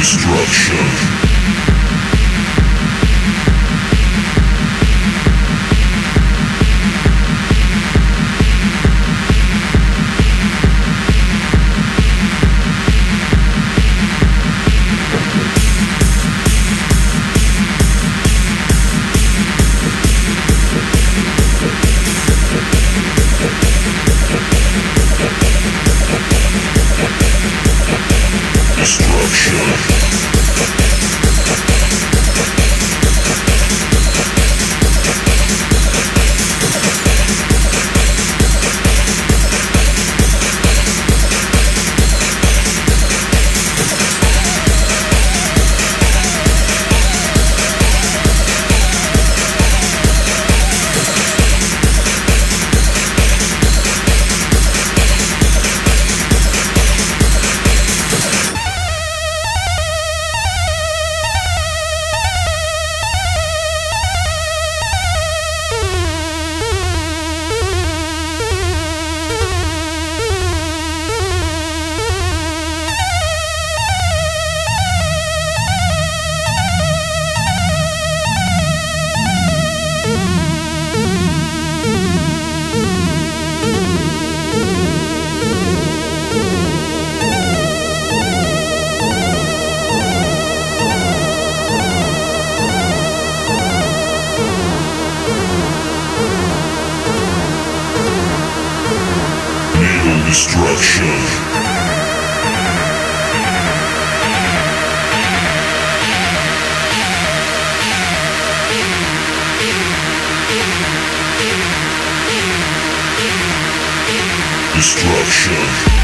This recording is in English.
Destruction. Destruction. Destruction.